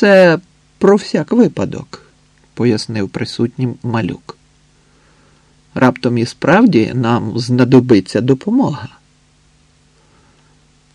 Це про всяк випадок, пояснив присутнім малюк. Раптом і справді нам знадобиться допомога.